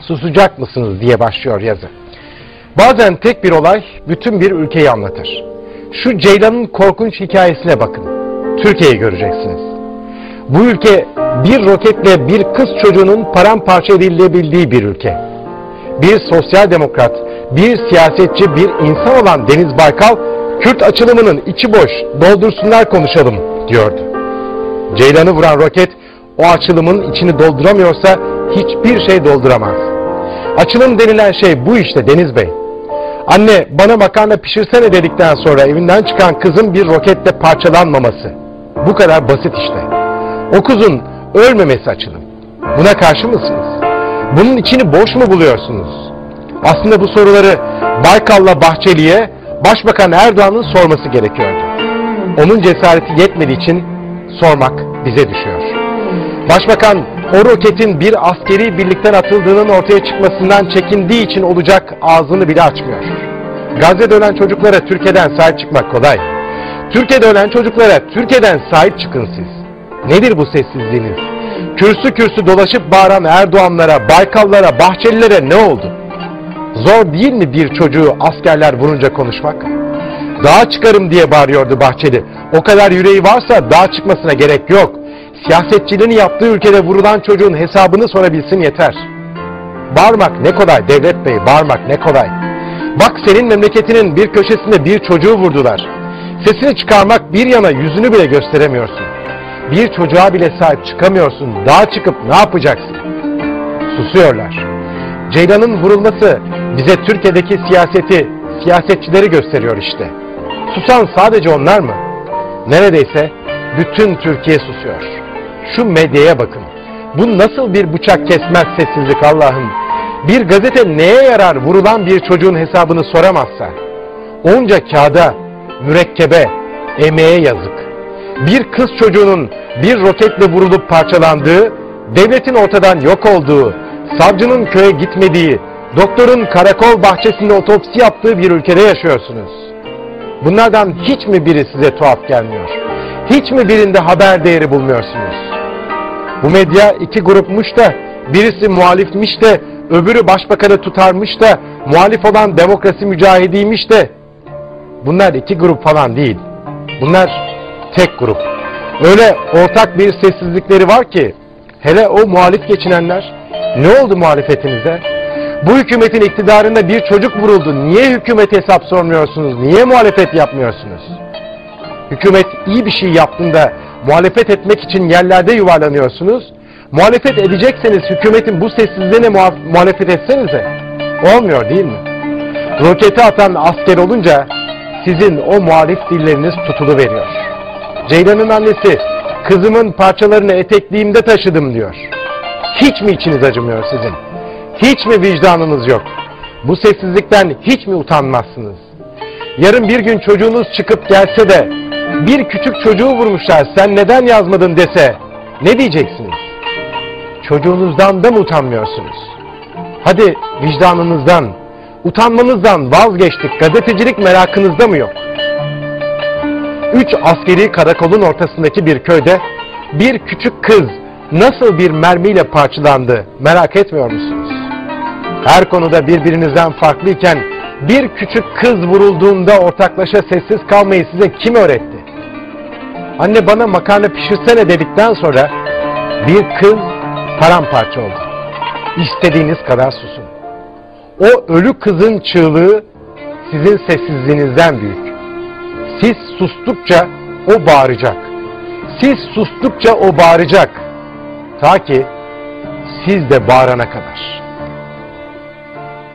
susacak mısınız diye başlıyor yazı. Bazen tek bir olay bütün bir ülkeyi anlatır. Şu Ceylan'ın korkunç hikayesine bakın. Türkiye'yi göreceksiniz. Bu ülke bir roketle bir kız çocuğunun paramparça edilebildiği bir ülke. Bir sosyal demokrat, bir siyasetçi, bir insan olan Deniz Baykal, Kürt açılımının içi boş, doldursunlar konuşalım diyordu. Ceylan'ı vuran roket o açılımın içini dolduramıyorsa hiçbir şey dolduramaz. Açılım denilen şey bu işte Deniz Bey. Anne bana makarna pişirsene dedikten sonra evinden çıkan kızın bir roketle parçalanmaması. Bu kadar basit işte. O kuzun ölmemesi açılım. Buna karşı mısınız? Bunun içini boş mu buluyorsunuz? Aslında bu soruları Baykal'la Bahçeli'ye Başbakan Erdoğan'ın sorması gerekiyordu. Onun cesareti yetmediği için sormak bize düşüyor. Başbakan o roketin bir askeri birlikten atıldığının ortaya çıkmasından çekindiği için olacak ağzını bile açmıyor. Gazze'de ölen çocuklara Türkiye'den sahip çıkmak kolay. Türkiye'de ölen çocuklara Türkiye'den sahip çıkın siz. Nedir bu sessizliğiniz? Kürsü kürsü dolaşıp bağıran Erdoğanlara, Baykallara, Bahçelilere ne oldu? Zor değil mi bir çocuğu askerler vurunca konuşmak? Dağa çıkarım diye bağırıyordu Bahçeli. O kadar yüreği varsa dağa çıkmasına gerek yok. Siyasetçiliğini yaptığı ülkede vurulan çocuğun hesabını sorabilsin yeter. Bağırmak ne kolay Devlet Bey, bağırmak ne kolay. Bak senin memleketinin bir köşesinde bir çocuğu vurdular. Sesini çıkarmak bir yana yüzünü bile gösteremiyorsun. Bir çocuğa bile sahip çıkamıyorsun. Dağa çıkıp ne yapacaksın? Susuyorlar. Ceylan'ın vurulması bize Türkiye'deki siyaseti, siyasetçileri gösteriyor işte. Susan sadece onlar mı? Neredeyse bütün Türkiye susuyor. Şu medyaya bakın. Bu nasıl bir bıçak kesmez sessizlik Allah'ım. Bir gazete neye yarar vurulan bir çocuğun hesabını soramazsa? Onca kağıda, mürekkebe, emeğe yazık. Bir kız çocuğunun bir roketle vurulup parçalandığı, devletin ortadan yok olduğu, savcının köye gitmediği, doktorun karakol bahçesinde otopsi yaptığı bir ülkede yaşıyorsunuz. Bunlardan hiç mi biri size tuhaf gelmiyor? Hiç mi birinde haber değeri bulmuyorsunuz? Bu medya iki grupmuş da birisi muhalifmiş de öbürü başbakanı tutarmış da muhalif olan demokrasi mücahidiymiş de bunlar iki grup falan değil. Bunlar tek grup. Öyle ortak bir sessizlikleri var ki hele o muhalif geçinenler ne oldu muhalefetinizde? Bu hükümetin iktidarında bir çocuk vuruldu. Niye hükümet hesap sormuyorsunuz? Niye muhalefet yapmıyorsunuz? Hükümet iyi bir şey yaptığında muhalefet etmek için yerlerde yuvarlanıyorsunuz. Muhalefet edecekseniz hükümetin bu sessizliğine muha- muhalefet etsenize. Olmuyor değil mi? Roketi atan asker olunca sizin o muhalif dilleriniz tutulu veriyor. Ceylan'ın annesi kızımın parçalarını etekliğimde taşıdım diyor. Hiç mi içiniz acımıyor sizin? Hiç mi vicdanınız yok? Bu sessizlikten hiç mi utanmazsınız? Yarın bir gün çocuğunuz çıkıp gelse de bir küçük çocuğu vurmuşlar sen neden yazmadın dese ne diyeceksiniz? Çocuğunuzdan da mı utanmıyorsunuz? Hadi vicdanınızdan, utanmanızdan vazgeçtik. Gazetecilik merakınızda mı yok? Üç askeri karakolun ortasındaki bir köyde bir küçük kız nasıl bir mermiyle parçalandı merak etmiyor musunuz? Her konuda birbirinizden farklıyken bir küçük kız vurulduğunda ortaklaşa sessiz kalmayı size kim öğretti? Anne bana makarna pişirsene dedikten sonra bir kız paramparça oldu. İstediğiniz kadar susun. O ölü kızın çığlığı sizin sessizliğinizden büyük. Siz sustukça o bağıracak. Siz sustukça o bağıracak. Ta ki siz de bağırana kadar.